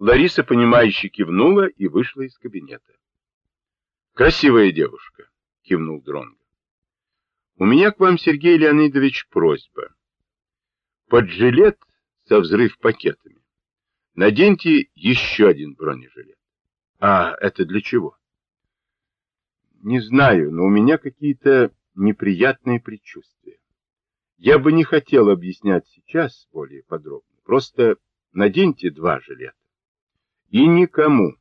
Лариса, понимающе кивнула и вышла из кабинета. «Красивая девушка», — кивнул Дронго. «У меня к вам, Сергей Леонидович, просьба. Под жилет со взрыв пакетами наденьте еще один бронежилет. А это для чего? Не знаю, но у меня какие-то неприятные предчувствия. Я бы не хотел объяснять сейчас более подробно. Просто наденьте два жилета. И никому,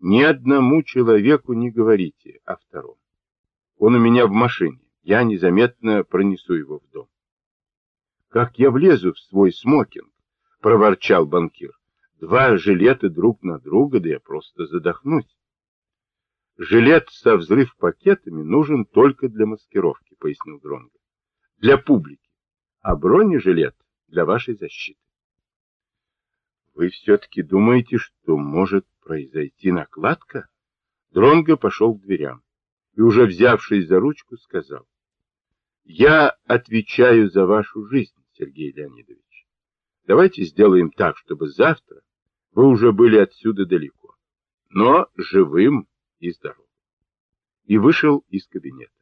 ни одному человеку не говорите о втором. Он у меня в машине. Я незаметно пронесу его в дом. Как я влезу в свой смокинг, проворчал банкир. Два жилета друг на друга, да я просто задохнусь. Жилет со взрыв пакетами нужен только для маскировки, пояснил Дронго. Для публики. А бронежилет для вашей защиты. Вы все-таки думаете, что может произойти накладка? Дронго пошел к дверям и, уже взявшись за ручку, сказал. Я отвечаю за вашу жизнь, Сергей Леонидович. Давайте сделаем так, чтобы завтра вы уже были отсюда далеко, но живым и здоровым. И вышел из кабинета.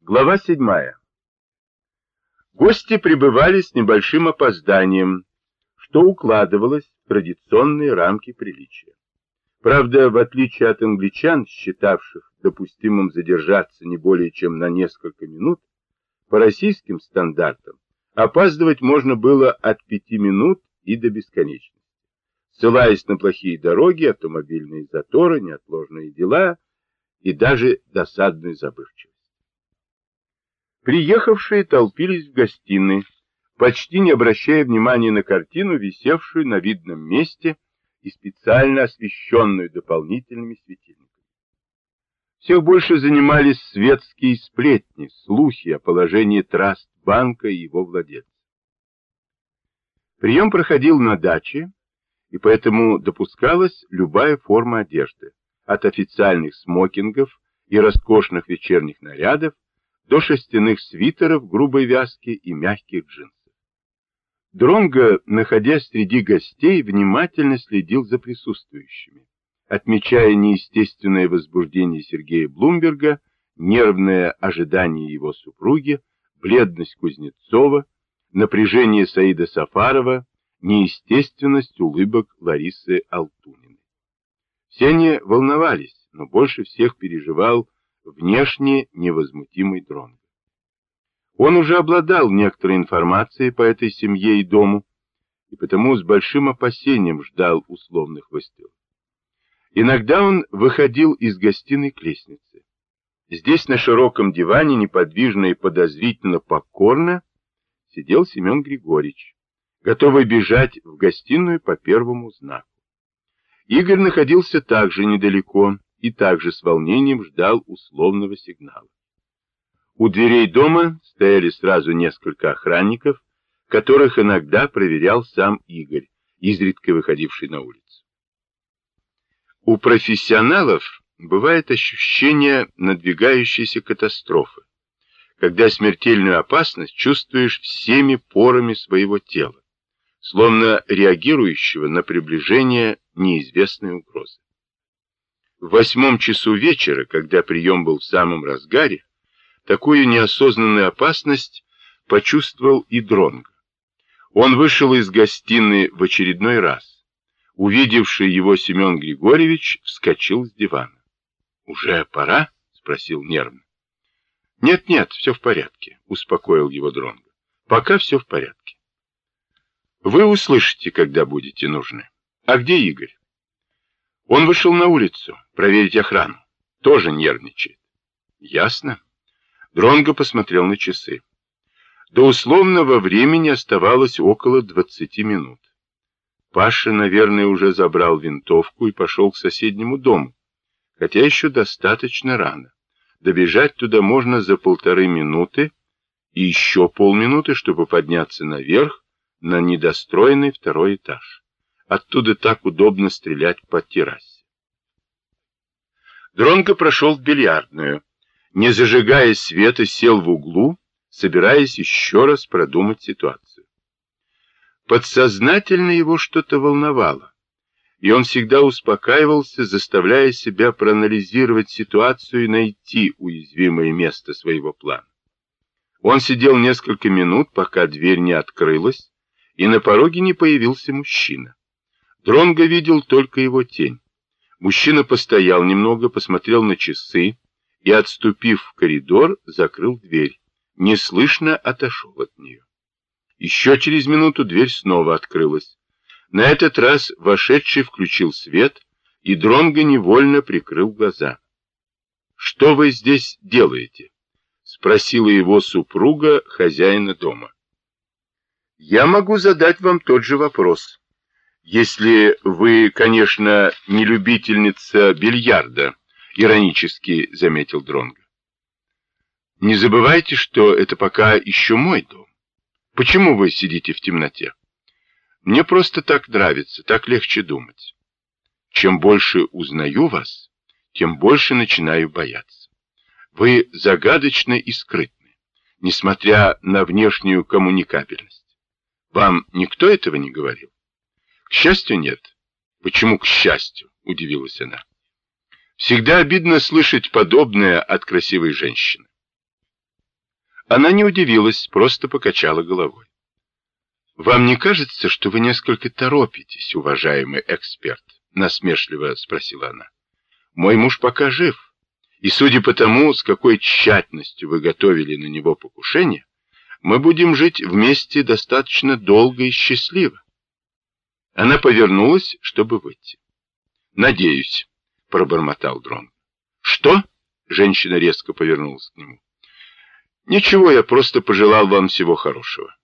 Глава седьмая. Гости пребывали с небольшим опозданием, что укладывалось в традиционные рамки приличия. Правда, в отличие от англичан, считавших допустимым задержаться не более чем на несколько минут, по российским стандартам опаздывать можно было от пяти минут и до бесконечности. Ссылаясь на плохие дороги, автомобильные заторы, неотложные дела и даже досадную забывчивость. Приехавшие толпились в гостиной, почти не обращая внимания на картину, висевшую на видном месте и специально освещенную дополнительными светильниками. Всех больше занимались светские сплетни, слухи о положении Траст-банка и его владельцев. Прием проходил на даче, и поэтому допускалась любая форма одежды, от официальных смокингов и роскошных вечерних нарядов до шерстяных свитеров грубой вязки и мягких джинсов. Дронго, находясь среди гостей, внимательно следил за присутствующими, отмечая неестественное возбуждение Сергея Блумберга, нервное ожидание его супруги, бледность Кузнецова, напряжение Саида Сафарова, неестественность улыбок Ларисы Алтуниной. Все они волновались, но больше всех переживал внешне невозмутимый Дронго. Он уже обладал некоторой информацией по этой семье и дому, и потому с большим опасением ждал условных выстрелов. Иногда он выходил из гостиной к лестнице. Здесь на широком диване, неподвижно и подозрительно покорно, сидел Семен Григорьевич, готовый бежать в гостиную по первому знаку. Игорь находился также недалеко, и также с волнением ждал условного сигнала. У дверей дома стояли сразу несколько охранников, которых иногда проверял сам Игорь, изредка выходивший на улицу. У профессионалов бывает ощущение надвигающейся катастрофы, когда смертельную опасность чувствуешь всеми порами своего тела, словно реагирующего на приближение неизвестной угрозы. В восьмом часу вечера, когда прием был в самом разгаре, такую неосознанную опасность почувствовал и Дронго. Он вышел из гостиной в очередной раз. Увидевший его Семен Григорьевич вскочил с дивана. «Уже пора?» — спросил нервно. «Нет-нет, все в порядке», — успокоил его Дронго. «Пока все в порядке». «Вы услышите, когда будете нужны. А где Игорь?» Он вышел на улицу проверить охрану. Тоже нервничает. Ясно. Дронго посмотрел на часы. До условного времени оставалось около 20 минут. Паша, наверное, уже забрал винтовку и пошел к соседнему дому, хотя еще достаточно рано. Добежать туда можно за полторы минуты и еще полминуты, чтобы подняться наверх на недостроенный второй этаж. Оттуда так удобно стрелять по террасе. Дронго прошел в бильярдную. Не зажигая света, сел в углу, собираясь еще раз продумать ситуацию. Подсознательно его что-то волновало, и он всегда успокаивался, заставляя себя проанализировать ситуацию и найти уязвимое место своего плана. Он сидел несколько минут, пока дверь не открылась, и на пороге не появился мужчина. Дронго видел только его тень. Мужчина постоял немного, посмотрел на часы и, отступив в коридор, закрыл дверь. Неслышно отошел от нее. Еще через минуту дверь снова открылась. На этот раз вошедший включил свет, и Дронго невольно прикрыл глаза. «Что вы здесь делаете?» — спросила его супруга хозяина дома. «Я могу задать вам тот же вопрос, если вы, конечно, не любительница бильярда», — иронически заметил Дронго. «Не забывайте, что это пока еще мой дом. Почему вы сидите в темноте? Мне просто так нравится, так легче думать. Чем больше узнаю вас, тем больше начинаю бояться. Вы загадочны и скрытны, несмотря на внешнюю коммуникабельность. Вам никто этого не говорил? К счастью, нет. Почему к счастью? Удивилась она. Всегда обидно слышать подобное от красивой женщины. Она не удивилась, просто покачала головой. «Вам не кажется, что вы несколько торопитесь, уважаемый эксперт?» насмешливо спросила она. «Мой муж пока жив, и судя по тому, с какой тщательностью вы готовили на него покушение, мы будем жить вместе достаточно долго и счастливо». Она повернулась, чтобы выйти. «Надеюсь», — пробормотал Дрон. «Что?» — женщина резко повернулась к нему. Ничего, я просто пожелал вам всего хорошего.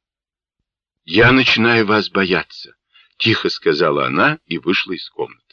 Я начинаю вас бояться, тихо сказала она и вышла из комнаты.